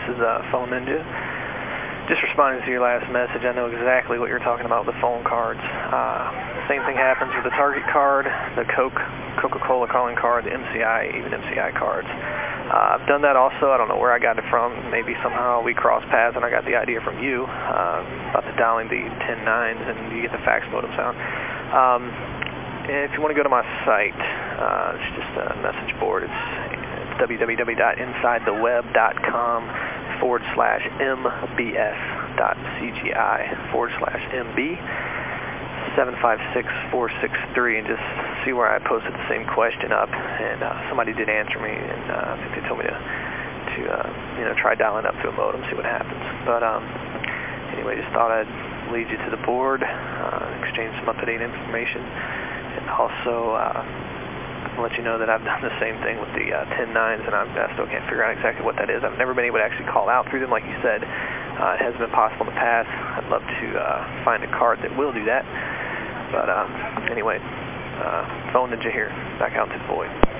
This is uh, Phone Ninja. Just responding to your last message, I know exactly what you're talking about with the phone cards. Uh, same thing happens with the Target card, the Coke, Coca-Cola calling card, the MCI, even MCI cards. Uh, I've done that also. I don't know where I got it from. Maybe somehow we crossed paths and I got the idea from you uh, about the dialing the 109s and you get the fax modem sound. Um, if you want to go to my site, uh, it's just a message board. It's www.insidetheweb.com forward slash mbs.cgi forward slash mb 756463 and just see where I posted the same question up and uh, somebody did answer me and uh, I think they told me to, to uh, you know, try dialing up to a modem, see what happens. But um, anyway, just thought I'd lead you to the board, uh, exchange some up-to-date information, and also uh, let you know that I've done the same thing with the uh, 109s and I'm, I still can't figure out exactly what that is. I've never been able to actually call out through them like you said. Uh, it hasn't been possible in the past. I'd love to uh, find a card that will do that. But um, anyway, uh, phone ninja here, back out to the void.